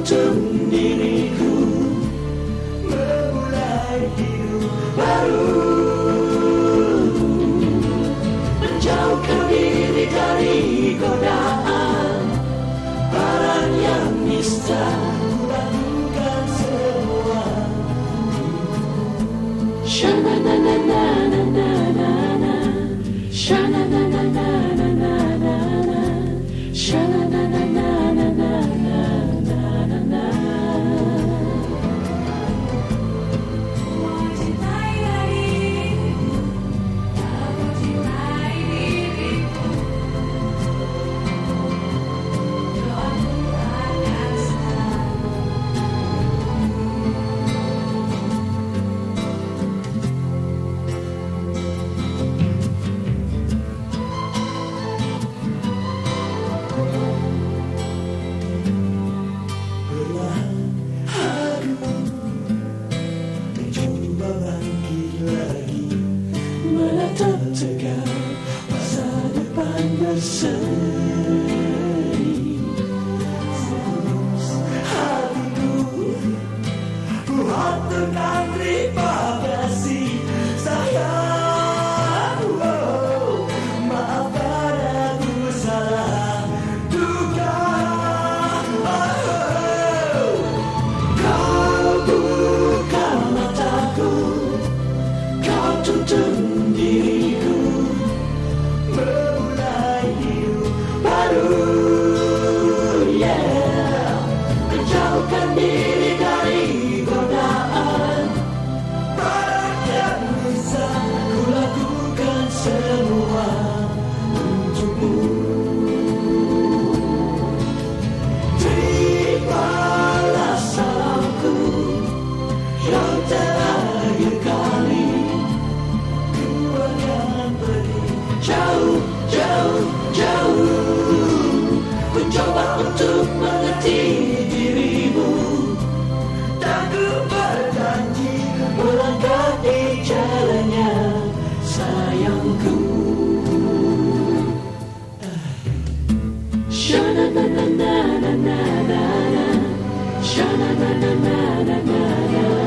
untuk diriku memulai hidup baru. Menjauhkan diri dari godaan. Barang yang nista listen. untuk mengerti dirimu. Tak ku berjanji melangkah di jalannya sayangku. Shana na na na na na na. Shana na na na na na na.